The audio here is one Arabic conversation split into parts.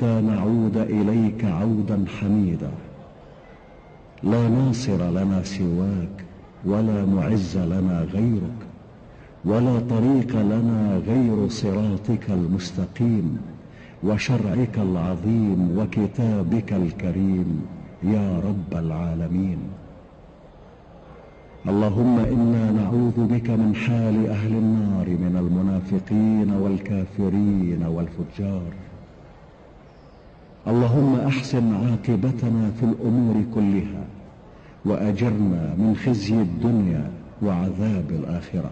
حتى نعود إليك عودا حميدا. لا ناصر لنا سواك ولا معز لنا غيرك ولا طريق لنا غير صراطك المستقيم وشرعك العظيم وكتابك الكريم يا رب العالمين. اللهم إنا نعوذ بك من حال أهل النار من المنافقين والكافرين والفجار. اللهم أحسن عاقبتنا في الأمور كلها وأجرنا من خزي الدنيا وعذاب الآخرة.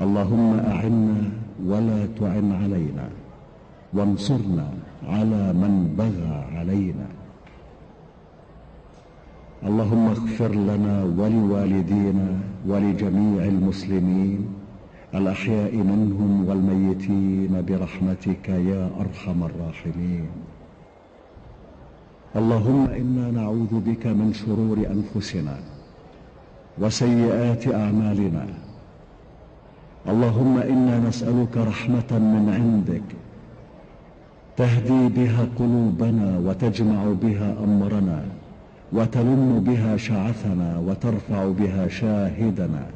اللهم أعنا ولا تعن علينا وانصرنا على من بغى علينا. اللهم اغفر لنا ولوالدينا ولجميع المسلمين الأحياء منهم والميتين برحمتك يا أرحم الراحمين. اللهم إنا نعوذ بك من شرور أنفسنا وسيئات أعمالنا. اللهم إنا نسألك رحمة من عندك تهدي بها قلوبنا وتجمع بها أمرنا وتلم بها شعثنا وترفع بها شاهدنا.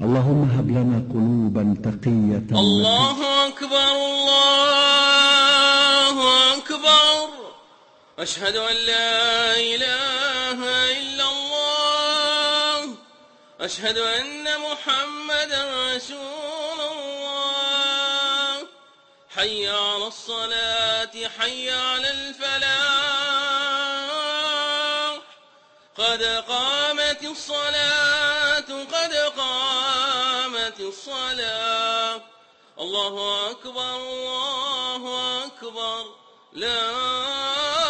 اللهم هب لنا قلوبا تقية الله أكبر الله أكبر. أشهد أن لا إله إلا الله. أشهد أن محمدا رسول الله. حي على الصلاة حي على الفلاح. قد قامت الصلاة الصلاة. الله أكبر الله أكبر. لا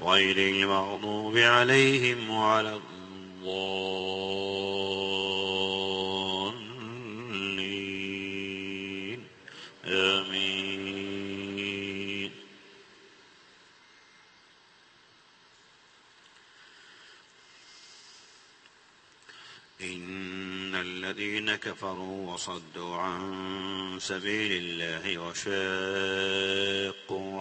غير المغضوب عليهم وعلى الضالين. آمين. إن الذين كفروا وصدوا عن سبيل الله وشاقوا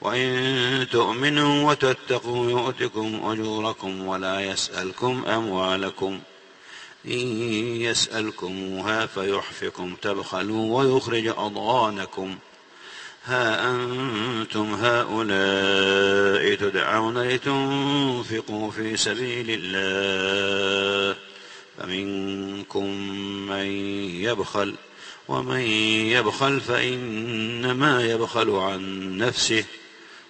وإن تؤمنوا وتتقوا يؤتكم أجوركم ولا يسألكم أموالكم. إن يسألكموها فيحفكم تبخلوا ويخرج أضغانكم. ها أنتم هؤلاء تدعون لتنفقوا في سبيل الله. فمنكم من يبخل ومن يبخل فإنما يبخل عن نفسه.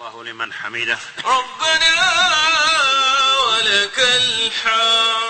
الله لمن حمده. ربنا ولك الحمد.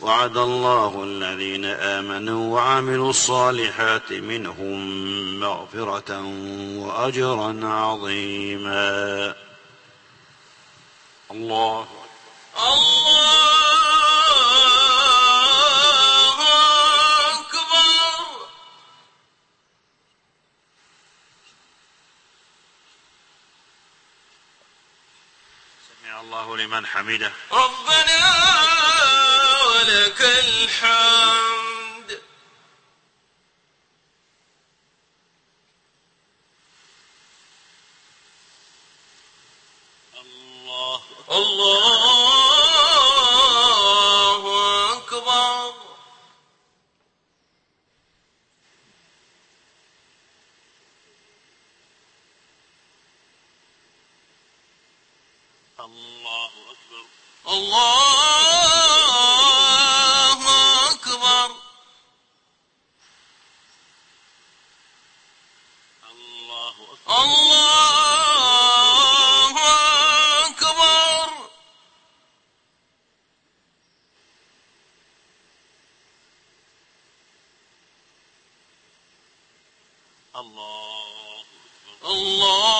وعد الله الذين آمنوا وعملوا الصالحات منهم مغفرة وأجرا عظيما. الله الله أكبر. سمع الله لمن حمده. ربنا ولك الحمد الله الله أكبر الله أكبر الله أكبر الله أكبر الله أكبر الله أكبر. الله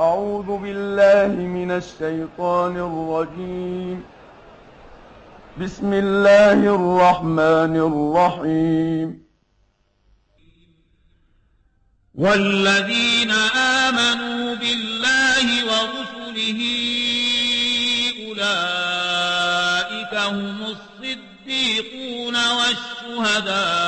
أعوذ بالله من الشيطان الرجيم. بسم الله الرحمن الرحيم. والذين آمنوا بالله ورسله أولئك هم الصديقون والشهداء.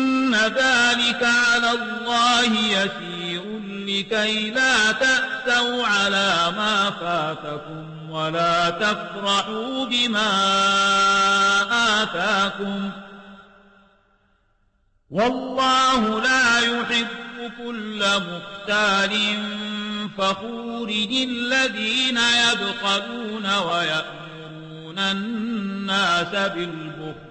إن ذلك على الله يسير لكي لا تأسوا على ما فاتكم ولا تفرحوا بما آتاكم والله لا يحب كل مختال فخور الذين يبخلون ويأمرون الناس بالبخل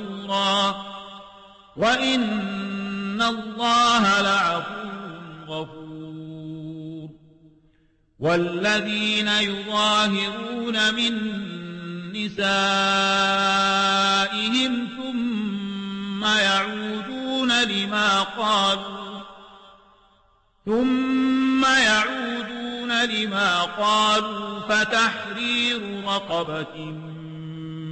وإن الله لعفو غفور والذين يظاهرون من نسائهم ثم يعودون لما قالوا ثم يعودون لما قالوا فتحرير رقبة